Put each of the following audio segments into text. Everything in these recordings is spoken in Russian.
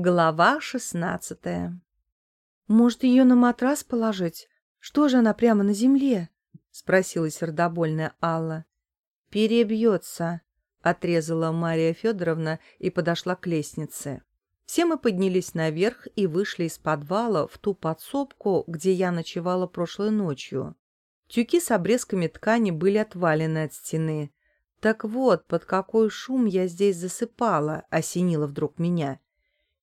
Глава шестнадцатая. «Может, ее на матрас положить? Что же она прямо на земле?» — спросила сердобольная Алла. «Перебьется», — отрезала Мария Федоровна и подошла к лестнице. Все мы поднялись наверх и вышли из подвала в ту подсобку, где я ночевала прошлой ночью. Тюки с обрезками ткани были отвалены от стены. Так вот, под какой шум я здесь засыпала, осенило вдруг меня.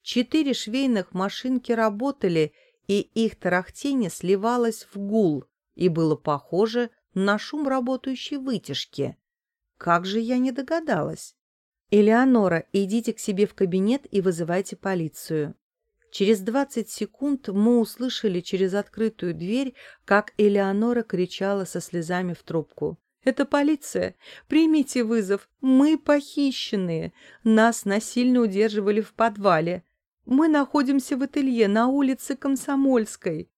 Четыре швейных машинки работали, и их тарахтение сливалось в гул и было похоже на шум работающей вытяжки. Как же я не догадалась? «Элеонора, идите к себе в кабинет и вызывайте полицию». Через двадцать секунд мы услышали через открытую дверь, как Элеонора кричала со слезами в трубку. «Это полиция! Примите вызов! Мы похищенные! Нас насильно удерживали в подвале!» Мы находимся в ателье на улице Комсомольской.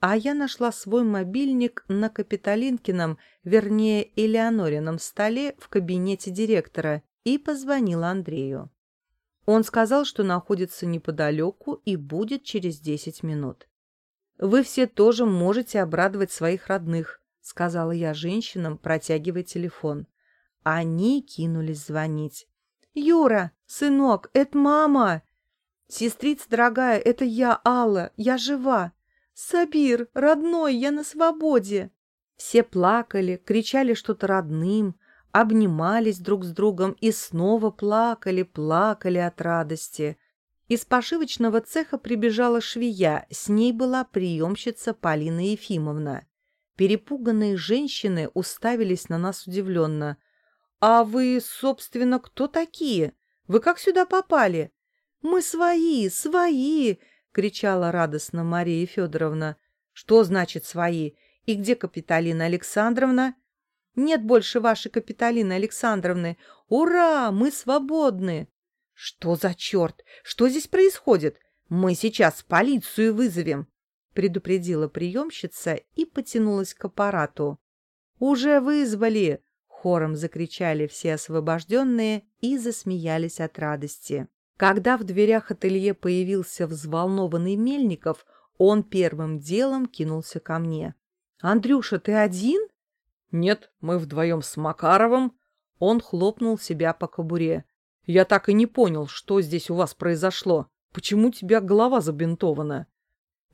А я нашла свой мобильник на Капитолинкином, вернее, Элеонорином столе в кабинете директора и позвонила Андрею. Он сказал, что находится неподалеку и будет через десять минут. «Вы все тоже можете обрадовать своих родных», — сказала я женщинам, протягивая телефон. Они кинулись звонить. «Юра, сынок, это мама!» «Сестрица дорогая, это я, Алла, я жива! Сабир, родной, я на свободе!» Все плакали, кричали что-то родным, обнимались друг с другом и снова плакали, плакали от радости. Из пошивочного цеха прибежала швея, с ней была приемщица Полина Ефимовна. Перепуганные женщины уставились на нас удивленно. «А вы, собственно, кто такие? Вы как сюда попали?» «Мы свои, свои!» — кричала радостно Мария Федоровна. «Что значит «свои»? И где Капиталина Александровна?» «Нет больше вашей Капиталины Александровны! Ура! Мы свободны!» «Что за черт? Что здесь происходит? Мы сейчас полицию вызовем!» предупредила приемщица и потянулась к аппарату. «Уже вызвали!» — хором закричали все освобожденные и засмеялись от радости. Когда в дверях ателье появился взволнованный Мельников, он первым делом кинулся ко мне. «Андрюша, ты один?» «Нет, мы вдвоем с Макаровым». Он хлопнул себя по кобуре. «Я так и не понял, что здесь у вас произошло. Почему у тебя голова забинтована?»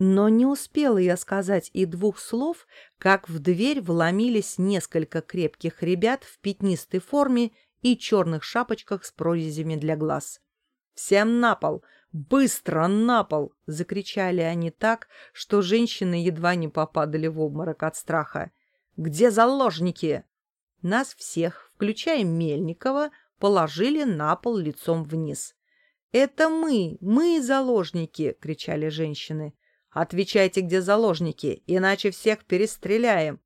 Но не успела я сказать и двух слов, как в дверь вломились несколько крепких ребят в пятнистой форме и черных шапочках с прорезями для глаз. «Всем на пол! Быстро на пол!» — закричали они так, что женщины едва не попадали в обморок от страха. «Где заложники?» Нас всех, включая Мельникова, положили на пол лицом вниз. «Это мы! Мы заложники!» — кричали женщины. «Отвечайте, где заложники, иначе всех перестреляем!»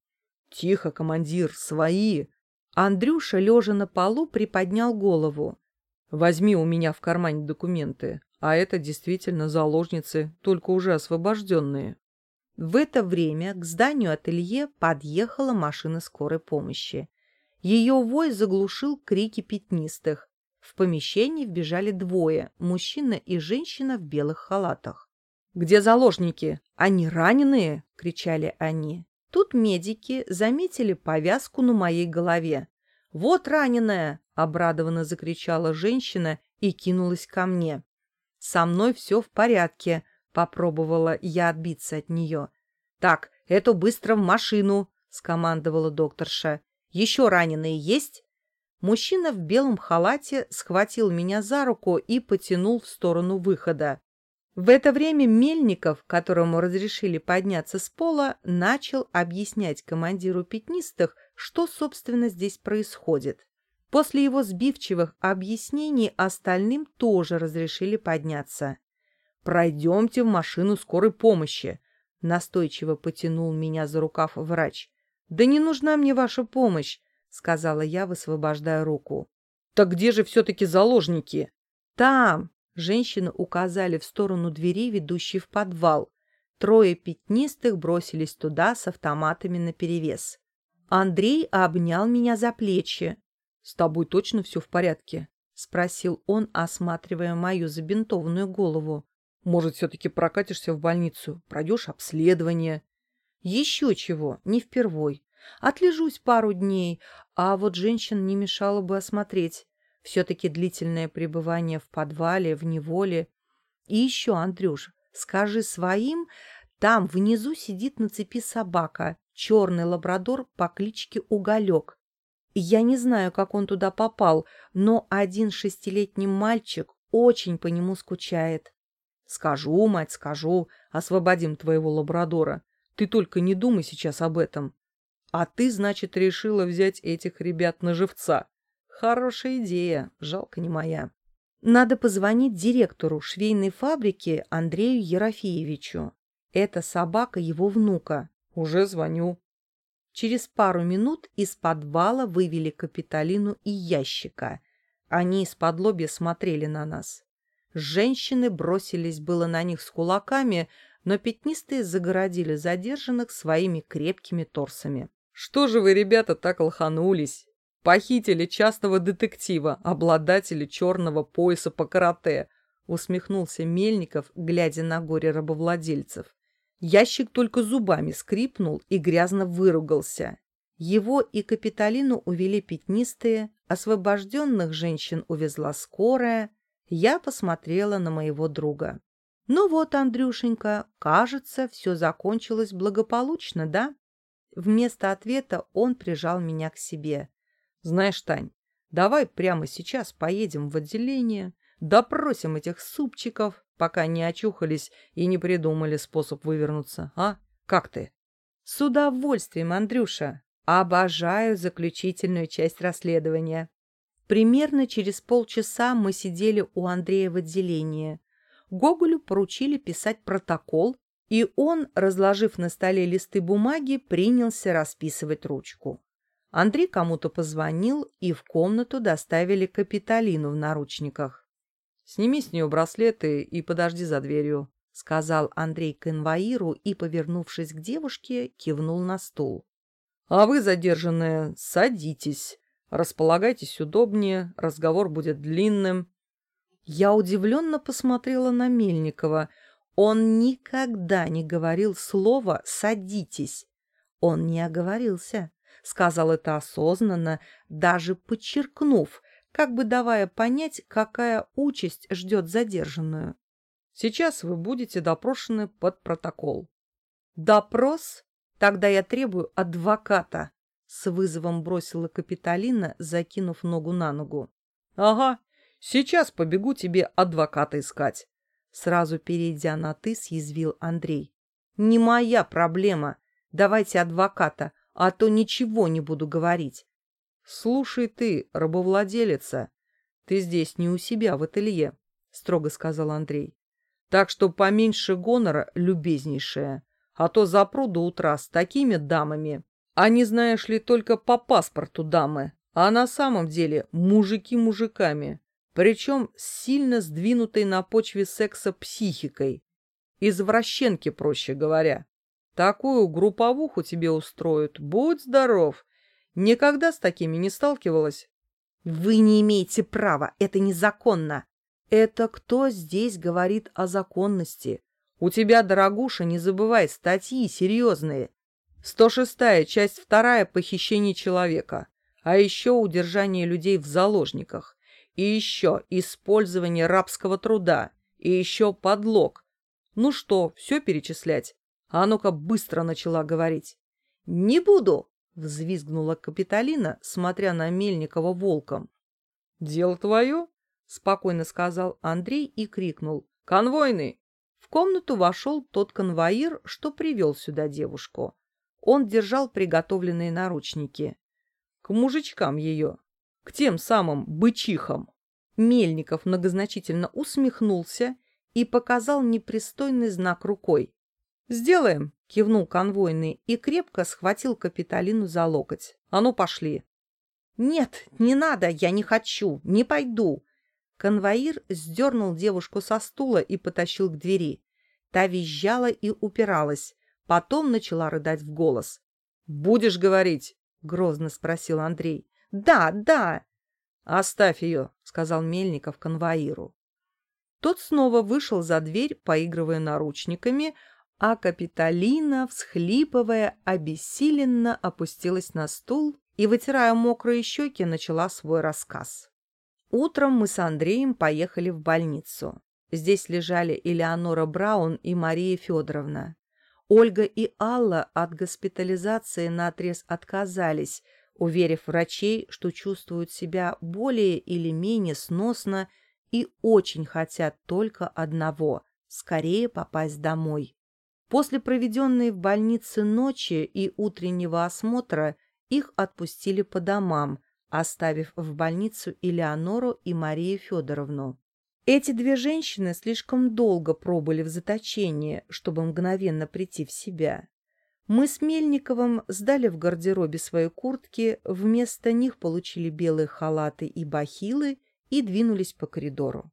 «Тихо, командир, свои!» Андрюша, лежа на полу, приподнял голову. Возьми у меня в кармане документы, а это действительно заложницы, только уже освобожденные. В это время к зданию ателье подъехала машина скорой помощи. Ее вой заглушил крики пятнистых. В помещении вбежали двое, мужчина и женщина в белых халатах. «Где заложники? Они раненые?» — кричали они. Тут медики заметили повязку на моей голове. «Вот раненая!» — обрадованно закричала женщина и кинулась ко мне. «Со мной все в порядке», — попробовала я отбиться от нее. «Так, эту быстро в машину», — скомандовала докторша. «Еще раненые есть?» Мужчина в белом халате схватил меня за руку и потянул в сторону выхода. В это время Мельников, которому разрешили подняться с пола, начал объяснять командиру пятнистых, что, собственно, здесь происходит. После его сбивчивых объяснений остальным тоже разрешили подняться. «Пройдемте в машину скорой помощи», — настойчиво потянул меня за рукав врач. «Да не нужна мне ваша помощь», — сказала я, высвобождая руку. «Так где же все-таки заложники?» «Там!» — женщины указали в сторону двери, ведущей в подвал. Трое пятнистых бросились туда с автоматами наперевес. Андрей обнял меня за плечи. «С тобой точно все в порядке?» — спросил он, осматривая мою забинтованную голову. «Может, все-таки прокатишься в больницу, пройдешь обследование?» «Еще чего, не впервой. Отлежусь пару дней, а вот женщин не мешало бы осмотреть. Все-таки длительное пребывание в подвале, в неволе. И еще, Андрюш, скажи своим, там внизу сидит на цепи собака, черный лабрадор по кличке Уголек. Я не знаю, как он туда попал, но один шестилетний мальчик очень по нему скучает. Скажу, мать, скажу, освободим твоего лабрадора. Ты только не думай сейчас об этом. А ты, значит, решила взять этих ребят на живца. Хорошая идея, жалко не моя. Надо позвонить директору швейной фабрики Андрею Ерофеевичу. Это собака его внука. Уже звоню. Через пару минут из подвала вывели Капитолину и ящика. Они из-под смотрели на нас. Женщины бросились было на них с кулаками, но пятнистые загородили задержанных своими крепкими торсами. «Что же вы, ребята, так лоханулись? Похитили частного детектива, обладателя черного пояса по карате», усмехнулся Мельников, глядя на горе рабовладельцев. Ящик только зубами скрипнул и грязно выругался. Его и Капитолину увели пятнистые, освобожденных женщин увезла скорая. Я посмотрела на моего друга. «Ну вот, Андрюшенька, кажется, все закончилось благополучно, да?» Вместо ответа он прижал меня к себе. «Знаешь, Тань, давай прямо сейчас поедем в отделение, допросим этих супчиков, пока не очухались и не придумали способ вывернуться, а? Как ты?» «С удовольствием, Андрюша. Обожаю заключительную часть расследования». Примерно через полчаса мы сидели у Андрея в отделении. Гоголю поручили писать протокол, и он, разложив на столе листы бумаги, принялся расписывать ручку. Андрей кому-то позвонил, и в комнату доставили Капитолину в наручниках. «Сними с нее браслеты и подожди за дверью», — сказал Андрей конвоиру и, повернувшись к девушке, кивнул на стул. «А вы, задержанная, садитесь. Располагайтесь удобнее, разговор будет длинным». Я удивленно посмотрела на Мельникова. Он никогда не говорил слова «садитесь». Он не оговорился, сказал это осознанно, даже подчеркнув, как бы давая понять, какая участь ждет задержанную. Сейчас вы будете допрошены под протокол. Допрос? Тогда я требую адвоката, с вызовом бросила Капитолина, закинув ногу на ногу. Ага, сейчас побегу тебе адвоката искать. Сразу перейдя на «ты», съязвил Андрей. «Не моя проблема. Давайте адвоката, а то ничего не буду говорить. «Слушай ты, рабовладелица, ты здесь не у себя в ателье», — строго сказал Андрей. «Так что поменьше гонора, любезнейшая, а то запру до утра с такими дамами. Они, знаешь ли, только по паспорту дамы, а на самом деле мужики мужиками, причем с сильно сдвинутой на почве секса психикой. Извращенки, проще говоря. Такую групповуху тебе устроят, будь здоров, Никогда с такими не сталкивалась? Вы не имеете права, это незаконно. Это кто здесь говорит о законности? У тебя, дорогуша, не забывай, статьи серьезные. 106 часть 2 похищение человека. А еще удержание людей в заложниках. И еще использование рабского труда. И еще подлог. Ну что, все перечислять? А ну-ка быстро начала говорить. Не буду, Взвизгнула Капитолина, смотря на Мельникова волком. «Дело твое?» — спокойно сказал Андрей и крикнул. «Конвойный!» В комнату вошел тот конвоир, что привел сюда девушку. Он держал приготовленные наручники. «К мужичкам ее! К тем самым бычихам!» Мельников многозначительно усмехнулся и показал непристойный знак рукой. «Сделаем!» — кивнул конвойный и крепко схватил Капитолину за локоть. «А ну, пошли!» «Нет, не надо, я не хочу, не пойду!» Конвоир сдернул девушку со стула и потащил к двери. Та визжала и упиралась, потом начала рыдать в голос. «Будешь говорить?» — грозно спросил Андрей. «Да, да!» «Оставь ее», — сказал Мельников конвоиру. Тот снова вышел за дверь, поигрывая наручниками, а Капитолина, всхлипывая, обессиленно опустилась на стул и, вытирая мокрые щеки, начала свой рассказ. Утром мы с Андреем поехали в больницу. Здесь лежали Элеонора Браун и Мария Федоровна. Ольга и Алла от госпитализации наотрез отказались, уверив врачей, что чувствуют себя более или менее сносно и очень хотят только одного – скорее попасть домой. После проведенной в больнице ночи и утреннего осмотра их отпустили по домам, оставив в больницу Элеонору и Марию Федоровну. Эти две женщины слишком долго пробыли в заточении, чтобы мгновенно прийти в себя. Мы с Мельниковым сдали в гардеробе свои куртки, вместо них получили белые халаты и бахилы и двинулись по коридору.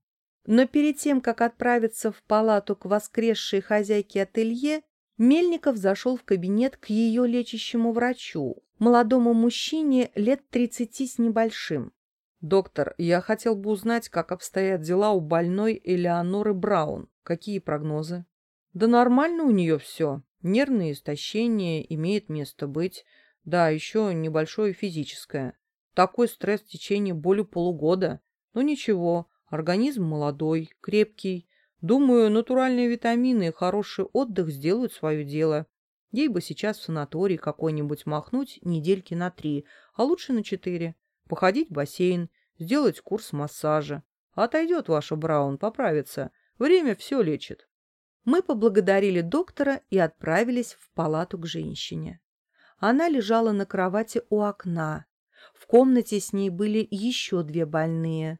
Но перед тем, как отправиться в палату к воскресшей хозяйке ателье, Мельников зашел в кабинет к ее лечащему врачу, молодому мужчине лет тридцати с небольшим. «Доктор, я хотел бы узнать, как обстоят дела у больной Элеоноры Браун. Какие прогнозы?» «Да нормально у нее все. Нервное истощение имеет место быть. Да, еще небольшое физическое. Такой стресс в течение более полугода. Но ничего, организм молодой, крепкий. Думаю, натуральные витамины и хороший отдых сделают свое дело. Ей бы сейчас в санаторий какой-нибудь махнуть недельки на три, а лучше на четыре походить в бассейн, сделать курс массажа. Отойдет ваша Браун, поправится. Время все лечит. Мы поблагодарили доктора и отправились в палату к женщине. Она лежала на кровати у окна. В комнате с ней были еще две больные.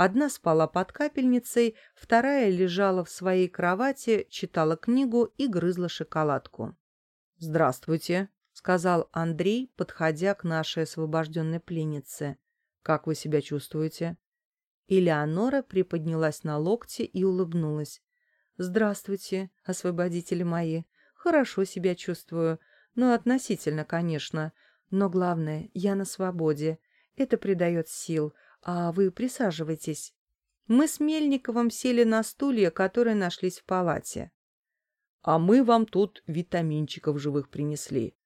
Одна спала под капельницей, вторая лежала в своей кровати, читала книгу и грызла шоколадку. «Здравствуйте», — сказал Андрей, подходя к нашей освобожденной пленнице. «Как вы себя чувствуете?» Элеонора приподнялась на локте и улыбнулась. «Здравствуйте, освободители мои. Хорошо себя чувствую. Ну, относительно, конечно. Но главное, я на свободе. Это придает сил. А вы присаживайтесь». Мы с Мельниковым сели на стулья, которые нашлись в палате. «А мы вам тут витаминчиков живых принесли»,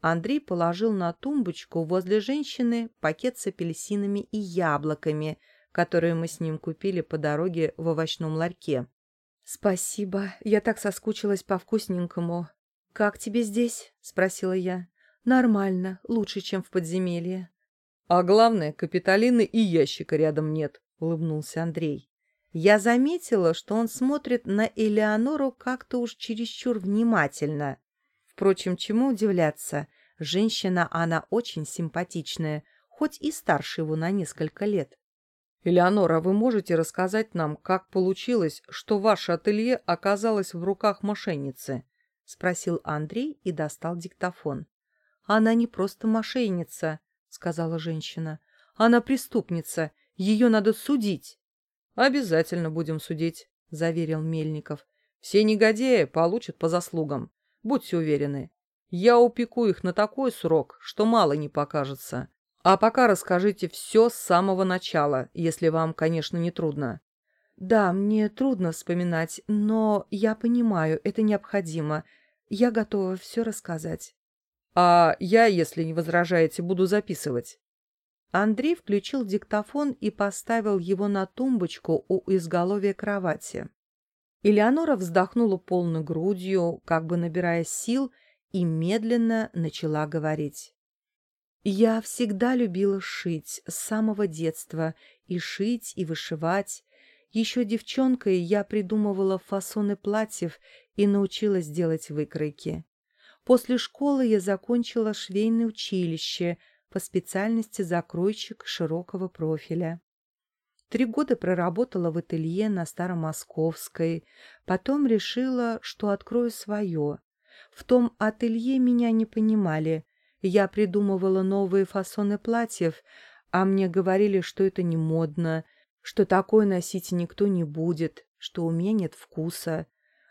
Андрей положил на тумбочку возле женщины пакет с апельсинами и яблоками, которые мы с ним купили по дороге в овощном ларьке. «Спасибо, я так соскучилась по вкусненькому. Как тебе здесь?» — спросила я. «Нормально, лучше, чем в подземелье». «А главное, капиталины и ящика рядом нет», — улыбнулся Андрей. Я заметила, что он смотрит на Элеонору как-то уж чересчур внимательно. Впрочем, чему удивляться? Женщина она очень симпатичная, хоть и старше его на несколько лет. «Элеонора, вы можете рассказать нам, как получилось, что ваше ателье оказалось в руках мошенницы?» — спросил Андрей и достал диктофон. «Она не просто мошенница», — сказала женщина. «Она преступница. Ее надо судить». «Обязательно будем судить», — заверил Мельников. «Все негодяи получат по заслугам. Будьте уверены. Я упеку их на такой срок, что мало не покажется. А пока расскажите все с самого начала, если вам, конечно, не трудно. Да, мне трудно вспоминать, но я понимаю, это необходимо. Я готова все рассказать. А я, если не возражаете, буду записывать. Андрей включил диктофон и поставил его на тумбочку у изголовья кровати. Элеонора вздохнула полной грудью, как бы набирая сил, и медленно начала говорить. «Я всегда любила шить с самого детства, и шить, и вышивать. Еще девчонкой я придумывала фасоны платьев и научилась делать выкройки. После школы я закончила швейное училище по специальности закройщик широкого профиля. Три года проработала в ателье на Старомосковской, потом решила, что открою свое. В том ателье меня не понимали. Я придумывала новые фасоны платьев, а мне говорили, что это не модно, что такое носить никто не будет, что у меня нет вкуса.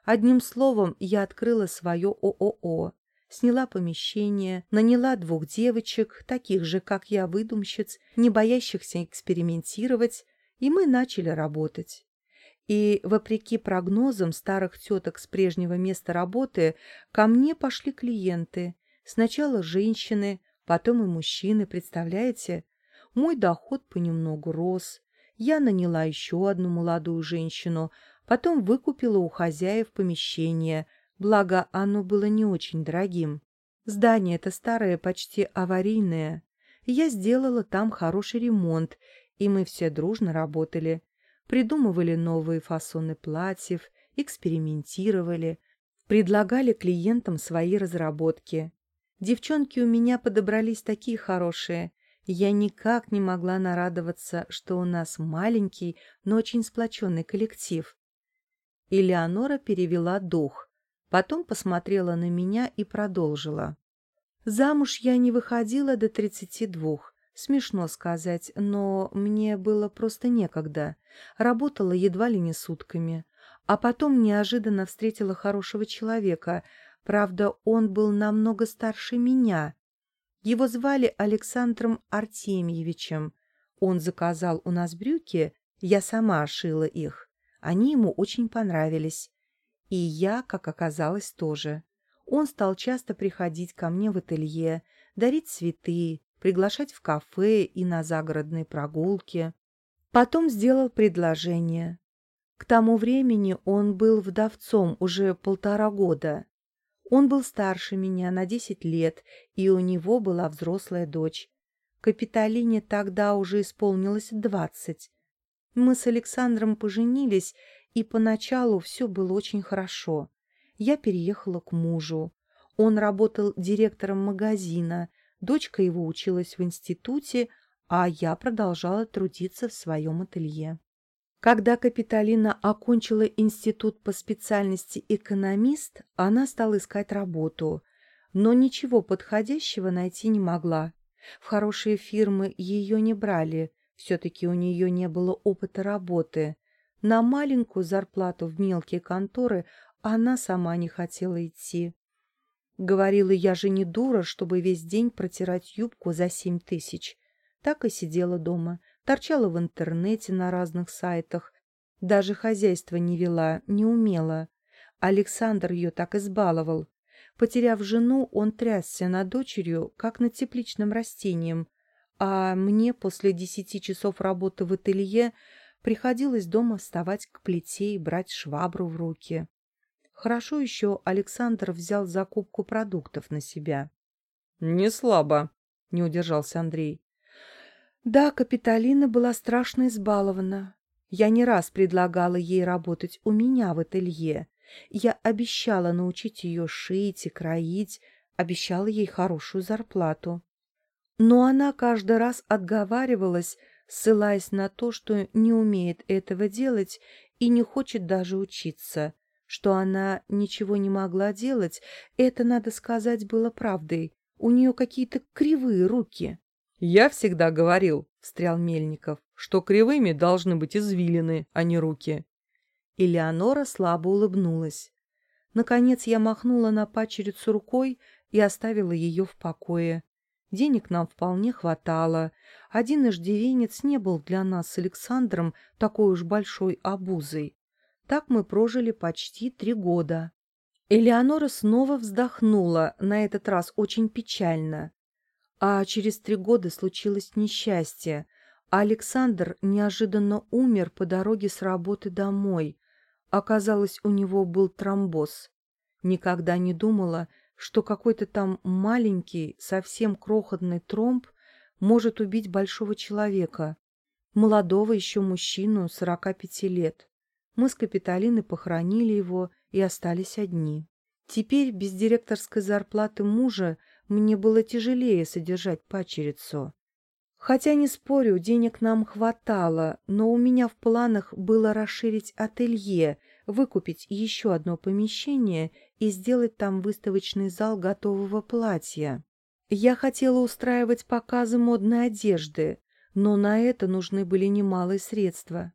Одним словом, я открыла свое ООО. Сняла помещение, наняла двух девочек, таких же, как я, выдумщиц, не боящихся экспериментировать, и мы начали работать. И, вопреки прогнозам старых теток с прежнего места работы, ко мне пошли клиенты. Сначала женщины, потом и мужчины, представляете? Мой доход понемногу рос. Я наняла еще одну молодую женщину, потом выкупила у хозяев помещение, благо оно было не очень дорогим. Здание это старое, почти аварийное. Я сделала там хороший ремонт, и мы все дружно работали. Придумывали новые фасоны платьев, экспериментировали, предлагали клиентам свои разработки. Девчонки у меня подобрались такие хорошие. Я никак не могла нарадоваться, что у нас маленький, но очень сплоченный коллектив. Элеонора перевела дух, потом посмотрела на меня и продолжила. Замуж я не выходила до тридцати двух. Смешно сказать, но мне было просто некогда. Работала едва ли не сутками. А потом неожиданно встретила хорошего человека. Правда, он был намного старше меня. Его звали Александром Артемьевичем. Он заказал у нас брюки, я сама шила их. Они ему очень понравились. И я, как оказалось, тоже. Он стал часто приходить ко мне в ателье, дарить цветы, приглашать в кафе и на загородные прогулки. Потом сделал предложение. К тому времени он был вдовцом уже полтора года. Он был старше меня на десять лет, и у него была взрослая дочь. Капитолине тогда уже исполнилось двадцать. Мы с Александром поженились, и поначалу все было очень хорошо. Я переехала к мужу. Он работал директором магазина, Дочка его училась в институте, а я продолжала трудиться в своем ателье. Когда Капитолина окончила институт по специальности экономист, она стала искать работу, но ничего подходящего найти не могла. В хорошие фирмы ее не брали, все-таки у нее не было опыта работы. На маленькую зарплату в мелкие конторы она сама не хотела идти. Говорила, я же не дура, чтобы весь день протирать юбку за семь тысяч. Так и сидела дома, торчала в интернете на разных сайтах. Даже хозяйство не вела, не умела. Александр ее так избаловал. Потеряв жену, он трясся над дочерью, как над тепличным растением. А мне после десяти часов работы в ателье приходилось дома вставать к плите и брать швабру в руки. Хорошо еще Александр взял закупку продуктов на себя. — Не слабо, — не удержался Андрей. Да, Капитолина была страшно избалована. Я не раз предлагала ей работать у меня в ателье. Я обещала научить ее шить и кроить, обещала ей хорошую зарплату. Но она каждый раз отговаривалась, ссылаясь на то, что не умеет этого делать и не хочет даже учиться — что она ничего не могла делать, это, надо сказать, было правдой. У нее какие-то кривые руки. — Я всегда говорил, — встрял Мельников, — что кривыми должны быть извилины, а не руки. Элеонора слабо улыбнулась. Наконец я махнула на пачерицу рукой и оставила ее в покое. Денег нам вполне хватало. Один иждивенец не был для нас с Александром такой уж большой обузой. Так мы прожили почти три года. Элеонора снова вздохнула, на этот раз очень печально. А через три года случилось несчастье. Александр неожиданно умер по дороге с работы домой. Оказалось, у него был тромбоз. Никогда не думала, что какой-то там маленький, совсем крохотный тромб может убить большого человека, молодого еще мужчину, сорока пяти лет. Мы с Капитолиной похоронили его и остались одни. Теперь без директорской зарплаты мужа мне было тяжелее содержать пачерицу. Хотя, не спорю, денег нам хватало, но у меня в планах было расширить ателье, выкупить еще одно помещение и сделать там выставочный зал готового платья. Я хотела устраивать показы модной одежды, но на это нужны были немалые средства.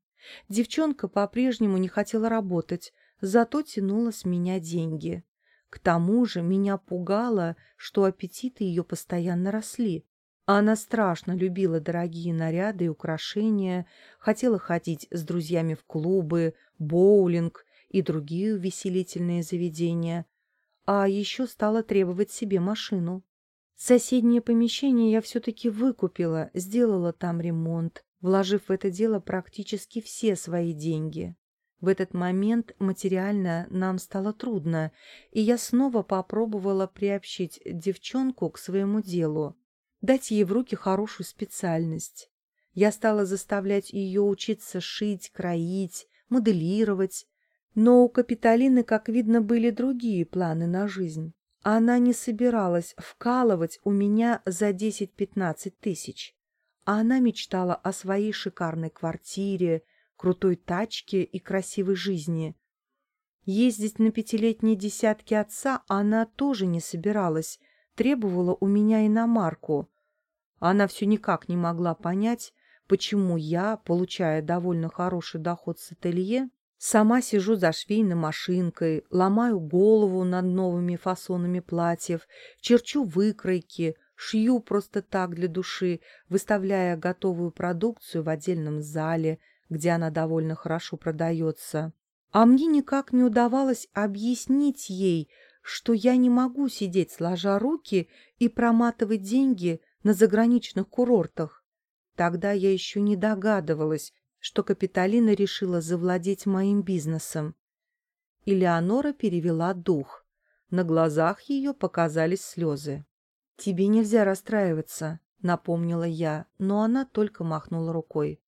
Девчонка по-прежнему не хотела работать, зато тянула с меня деньги. К тому же меня пугало, что аппетиты ее постоянно росли. Она страшно любила дорогие наряды и украшения, хотела ходить с друзьями в клубы, боулинг и другие увеселительные заведения, а еще стала требовать себе машину. Соседнее помещение я все-таки выкупила, сделала там ремонт, вложив в это дело практически все свои деньги. В этот момент материально нам стало трудно, и я снова попробовала приобщить девчонку к своему делу, дать ей в руки хорошую специальность. Я стала заставлять ее учиться шить, кроить, моделировать. Но у Капитолины, как видно, были другие планы на жизнь. Она не собиралась вкалывать у меня за 10-15 тысяч. Она мечтала о своей шикарной квартире, крутой тачке и красивой жизни. Ездить на пятилетние десятки отца она тоже не собиралась, требовала у меня иномарку. Она все никак не могла понять, почему я, получая довольно хороший доход с ателье, сама сижу за швейной машинкой, ломаю голову над новыми фасонами платьев, черчу выкройки, шью просто так для души, выставляя готовую продукцию в отдельном зале – где она довольно хорошо продается. А мне никак не удавалось объяснить ей, что я не могу сидеть сложа руки и проматывать деньги на заграничных курортах. Тогда я еще не догадывалась, что Капитолина решила завладеть моим бизнесом. Элеонора перевела дух. На глазах ее показались слезы. «Тебе нельзя расстраиваться», — напомнила я, но она только махнула рукой.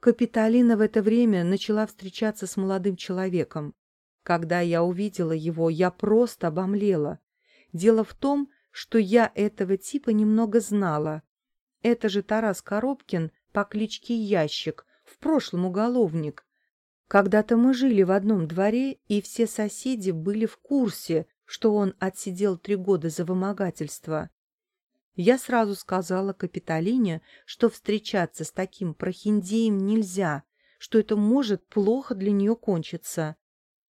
Капитолина в это время начала встречаться с молодым человеком. Когда я увидела его, я просто обомлела. Дело в том, что я этого типа немного знала. Это же Тарас Коробкин по кличке Ящик, прошлом уголовник. Когда-то мы жили в одном дворе, и все соседи были в курсе, что он отсидел три года за вымогательство. Я сразу сказала Капитолине, что встречаться с таким прохиндеем нельзя, что это может плохо для нее кончиться.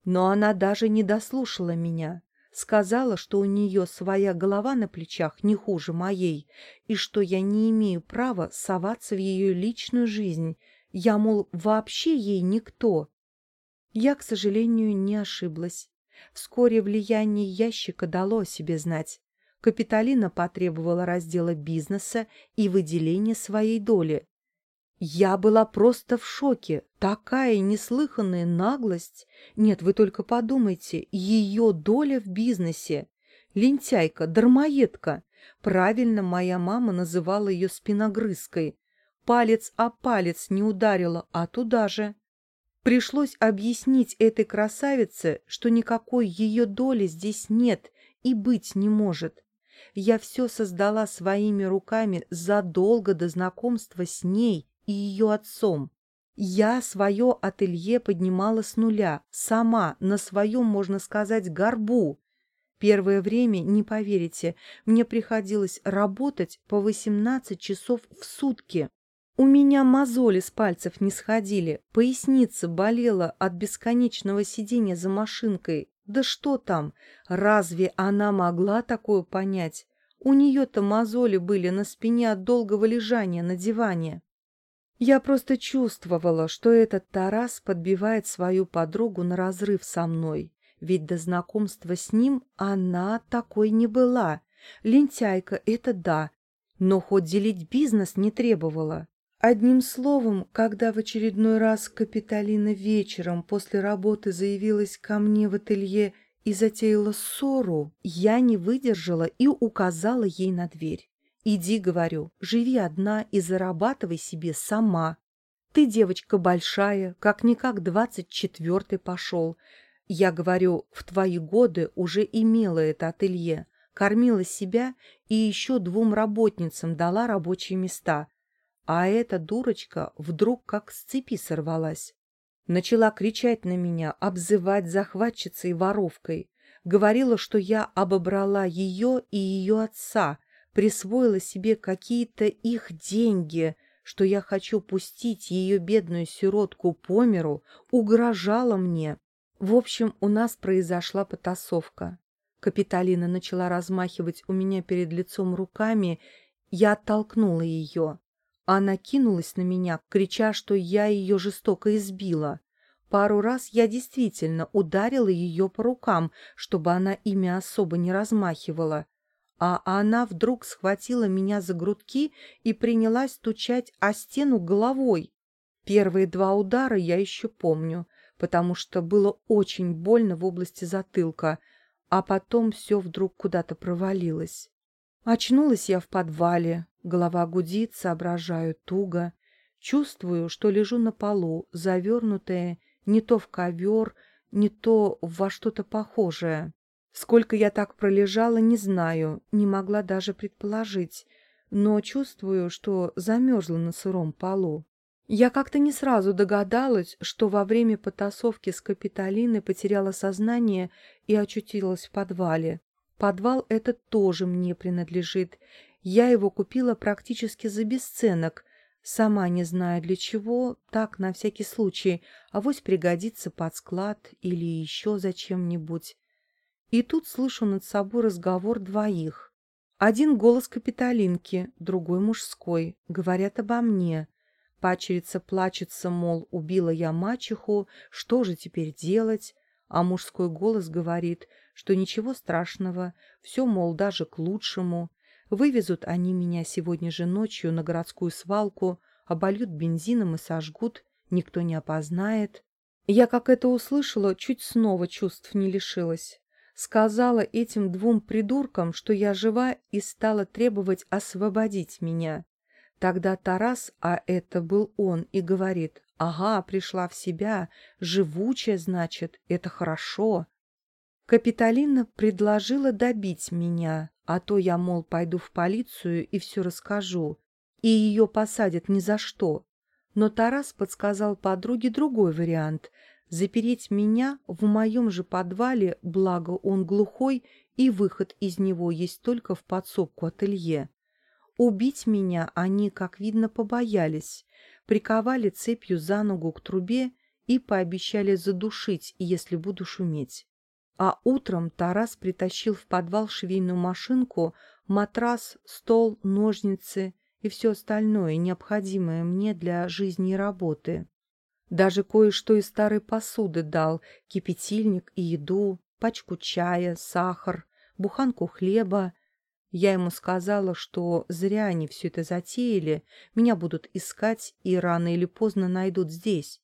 Но она даже не дослушала меня. Сказала, что у нее своя голова на плечах не хуже моей, и что я не имею права соваться в ее личную жизнь. Я, мол, вообще ей никто. Я, к сожалению, не ошиблась. Вскоре влияние ящика дало о себе знать. Капитолина потребовала раздела бизнеса и выделения своей доли. Я была просто в шоке. Такая неслыханная наглость. Нет, вы только подумайте, ее доля в бизнесе. Лентяйка, дармоедка. Правильно моя мама называла ее спиногрызкой. Палец о палец не ударила, а туда же. Пришлось объяснить этой красавице, что никакой ее доли здесь нет и быть не может. Я все создала своими руками задолго до знакомства с ней и ее отцом. Я свое ателье поднимала с нуля, сама, на своем, можно сказать, горбу. Первое время, не поверите, мне приходилось работать по 18 часов в сутки. У меня мозоли с пальцев не сходили, поясница болела от бесконечного сидения за машинкой, да что там, разве она могла такое понять? У нее-то мозоли были на спине от долгого лежания на диване. Я просто чувствовала, что этот Тарас подбивает свою подругу на разрыв со мной, ведь до знакомства с ним она такой не была. Лентяйка — это да, но хоть делить бизнес не требовала. Одним словом, когда в очередной раз Капитолина вечером после работы заявилась ко мне в ателье и затеяла ссору, я не выдержала и указала ей на дверь. «Иди, — говорю, — живи одна и зарабатывай себе сама. Ты девочка большая, как-никак двадцать четвертый пошел. Я говорю, в твои годы уже имела это ателье, кормила себя и еще двум работницам дала рабочие места, а эта дурочка вдруг как с цепи сорвалась. Начала кричать на меня, обзывать захватчицей воровкой. Говорила, что я обобрала ее и ее отца, присвоила себе какие-то их деньги, что я хочу пустить ее бедную сиротку по миру, угрожала мне. В общем, у нас произошла потасовка. Капиталина начала размахивать у меня перед лицом руками, я оттолкнула ее. Она кинулась на меня, крича, что я ее жестоко избила. Пару раз я действительно ударила ее по рукам, чтобы она ими особо не размахивала. А она вдруг схватила меня за грудки и принялась стучать о стену головой. Первые два удара я еще помню, потому что было очень больно в области затылка, а потом все вдруг куда-то провалилось. Очнулась я в подвале, голова гудит, соображаю туго. Чувствую, что лежу на полу, завернутая не то в ковер, не то во что-то похожее. Сколько я так пролежала, не знаю, не могла даже предположить, но чувствую, что замерзла на сыром полу. Я как-то не сразу догадалась, что во время потасовки с Капитолиной потеряла сознание и очутилась в подвале. Подвал этот тоже мне принадлежит. Я его купила практически за бесценок, Сама не знаю для чего, так, на всякий случай, авось пригодится под склад или еще зачем-нибудь. И тут слышу над собой разговор двоих. Один голос капиталинки, другой мужской, говорят обо мне. Пачерица плачется, мол, убила я мачеху, что же теперь делать? А мужской голос говорит, что ничего страшного, все, мол, даже к лучшему. Вывезут они меня сегодня же ночью на городскую свалку, обольют бензином и сожгут, никто не опознает. Я, как это услышала, чуть снова чувств не лишилась. Сказала этим двум придуркам, что я жива, и стала требовать освободить меня. Тогда Тарас, а это был он, и говорит, «Ага, пришла в себя, живучая, значит, это хорошо». Капитолина предложила добить меня, а то я, мол, пойду в полицию и все расскажу, и ее посадят ни за что. Но Тарас подсказал подруге другой вариант — запереть меня в моем же подвале, благо он глухой, и выход из него есть только в подсобку ателье. Убить меня они, как видно, побоялись, приковали цепью за ногу к трубе и пообещали задушить, если буду шуметь. А утром Тарас притащил в подвал швейную машинку, матрас, стол, ножницы и все остальное, необходимое мне для жизни и работы. Даже кое-что из старой посуды дал, кипятильник и еду, пачку чая, сахар, буханку хлеба. Я ему сказала, что зря они все это затеяли, меня будут искать и рано или поздно найдут здесь.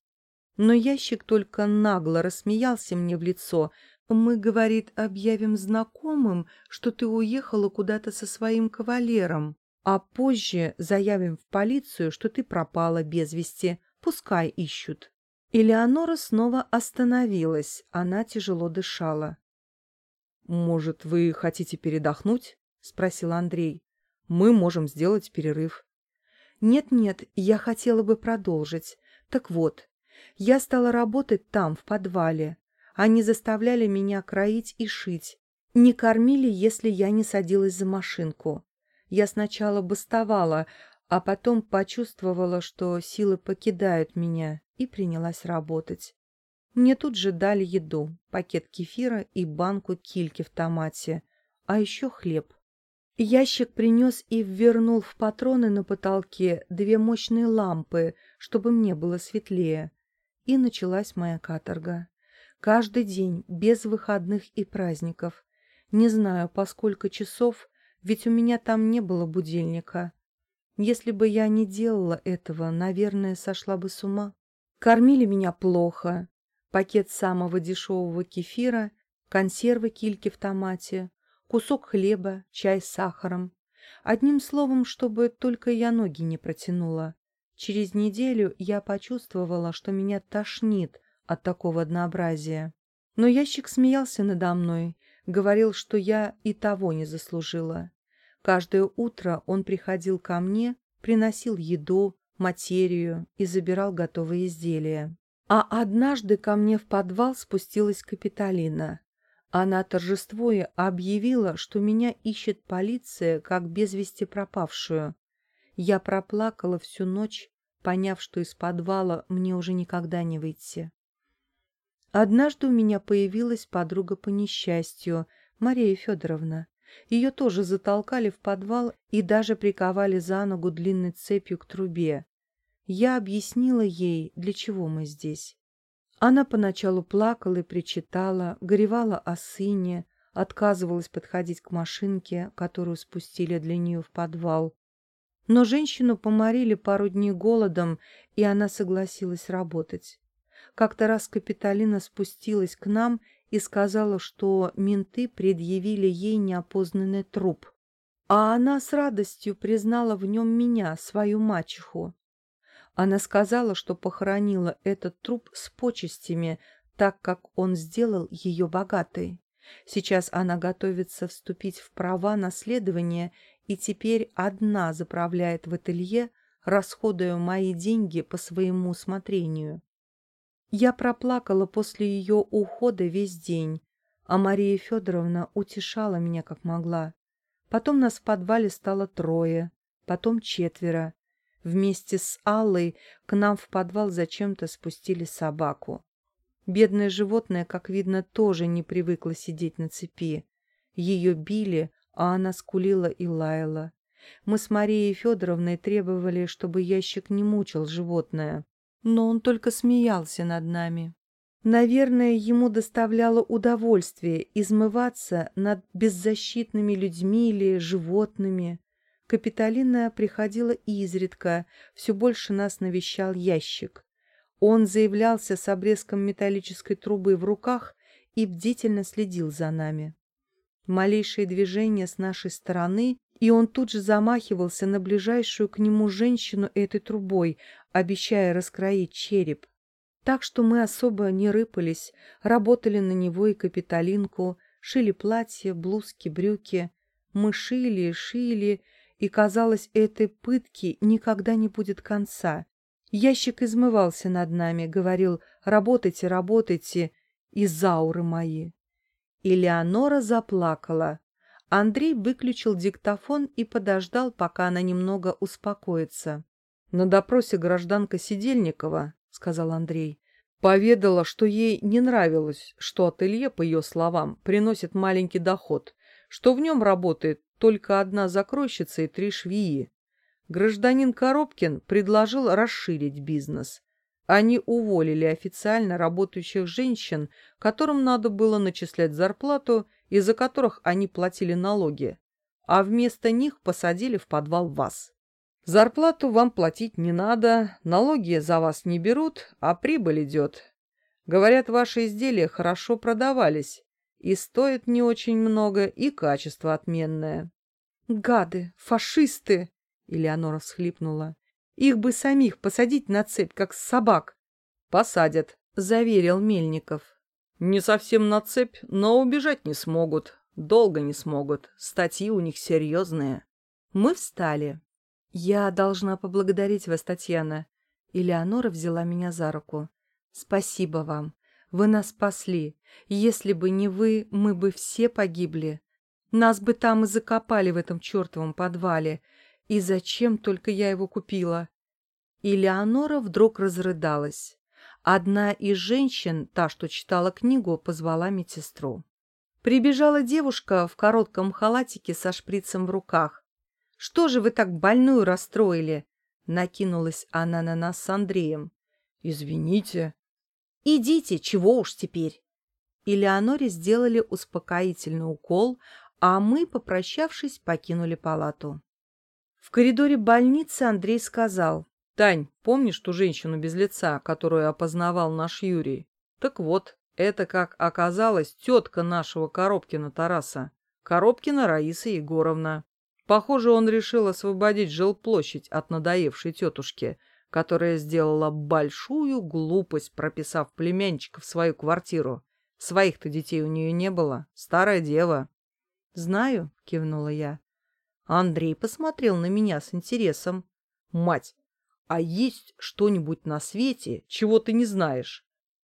Но ящик только нагло рассмеялся мне в лицо, мы, говорит, объявим знакомым, что ты уехала куда-то со своим кавалером, а позже заявим в полицию, что ты пропала без вести, пускай ищут. Элеонора снова остановилась, она тяжело дышала. «Может, вы хотите передохнуть?» — спросил Андрей. «Мы можем сделать перерыв». «Нет-нет, я хотела бы продолжить. Так вот, я стала работать там, в подвале. Они заставляли меня кроить и шить. Не кормили, если я не садилась за машинку. Я сначала бастовала, а потом почувствовала, что силы покидают меня, и принялась работать. Мне тут же дали еду, пакет кефира и банку кильки в томате, а еще хлеб. Ящик принес и ввернул в патроны на потолке две мощные лампы, чтобы мне было светлее. И началась моя каторга. Каждый день, без выходных и праздников. Не знаю, по сколько часов, ведь у меня там не было будильника. Если бы я не делала этого, наверное, сошла бы с ума. Кормили меня плохо. Пакет самого дешевого кефира, консервы кильки в томате, кусок хлеба, чай с сахаром. Одним словом, чтобы только я ноги не протянула. Через неделю я почувствовала, что меня тошнит от такого однообразия. Но ящик смеялся надо мной, говорил, что я и того не заслужила. Каждое утро он приходил ко мне, приносил еду, материю и забирал готовые изделия. А однажды ко мне в подвал спустилась Капитолина. Она, торжествуя, объявила, что меня ищет полиция, как без вести пропавшую. Я проплакала всю ночь, поняв, что из подвала мне уже никогда не выйти. Однажды у меня появилась подруга по несчастью, Мария Федоровна. Ее тоже затолкали в подвал и даже приковали за ногу длинной цепью к трубе. Я объяснила ей, для чего мы здесь. Она поначалу плакала и причитала, горевала о сыне, отказывалась подходить к машинке, которую спустили для нее в подвал. Но женщину поморили пару дней голодом, и она согласилась работать. Как-то раз Капитолина спустилась к нам и сказала, что менты предъявили ей неопознанный труп. А она с радостью признала в нем меня, свою мачеху. Она сказала, что похоронила этот труп с почестями, так как он сделал ее богатой. Сейчас она готовится вступить в права наследования и теперь одна заправляет в ателье, расходуя мои деньги по своему усмотрению. Я проплакала после ее ухода весь день, а Мария Федоровна утешала меня как могла. Потом нас в подвале стало трое, потом четверо. Вместе с Аллой к нам в подвал зачем-то спустили собаку. Бедное животное, как видно, тоже не привыкло сидеть на цепи. Ее били, а она скулила и лаяла. Мы с Марией Федоровной требовали, чтобы ящик не мучил животное но он только смеялся над нами. Наверное, ему доставляло удовольствие измываться над беззащитными людьми или животными. Капитолина приходила изредка, все больше нас навещал ящик. Он заявлялся с обрезком металлической трубы в руках и бдительно следил за нами. Малейшие движения с нашей стороны, и он тут же замахивался на ближайшую к нему женщину этой трубой, обещая раскроить череп. Так что мы особо не рыпались, работали на него и капиталинку, шили платья, блузки, брюки. Мы шили, шили, и, казалось, этой пытки никогда не будет конца. Ящик измывался над нами, говорил «работайте, работайте» и зауры мои. И Леонора заплакала. Андрей выключил диктофон и подождал, пока она немного успокоится. «На допросе гражданка Сидельникова, — сказал Андрей, — поведала, что ей не нравилось, что ателье, по ее словам, приносит маленький доход, что в нем работает только одна закройщица и три швеи. Гражданин Коробкин предложил расширить бизнес. Они уволили официально работающих женщин, которым надо было начислять зарплату, из-за которых они платили налоги, а вместо них посадили в подвал вас. Зарплату вам платить не надо, налоги за вас не берут, а прибыль идет. Говорят, ваши изделия хорошо продавались, и стоят не очень много, и качество отменное. «Гады! Фашисты!» — Элеонора всхлипнула. Их бы самих посадить на цепь, как собак. — Посадят, — заверил Мельников. — Не совсем на цепь, но убежать не смогут. Долго не смогут. Статьи у них серьезные. Мы встали. Я должна поблагодарить вас, Татьяна. Элеонора взяла меня за руку. Спасибо вам. Вы нас спасли. Если бы не вы, мы бы все погибли. Нас бы там и закопали в этом чертовом подвале. И зачем только я его купила? И Леонора вдруг разрыдалась. Одна из женщин, та, что читала книгу, позвала медсестру. Прибежала девушка в коротком халатике со шприцем в руках. «Что же вы так больную расстроили?» Накинулась она на нас с Андреем. «Извините». «Идите, чего уж теперь». И Леоноре сделали успокоительный укол, а мы, попрощавшись, покинули палату. В коридоре больницы Андрей сказал. «Тань, помнишь ту женщину без лица, которую опознавал наш Юрий? Так вот, это, как оказалось, тетка нашего Коробкина Тараса. Коробкина Раиса Егоровна. Похоже, он решил освободить жилплощадь от надоевшей тетушки, которая сделала большую глупость, прописав племянчика в свою квартиру. Своих-то детей у нее не было. Старая дева. «Знаю», — кивнула я. Андрей посмотрел на меня с интересом. «Мать, а есть что-нибудь на свете, чего ты не знаешь?»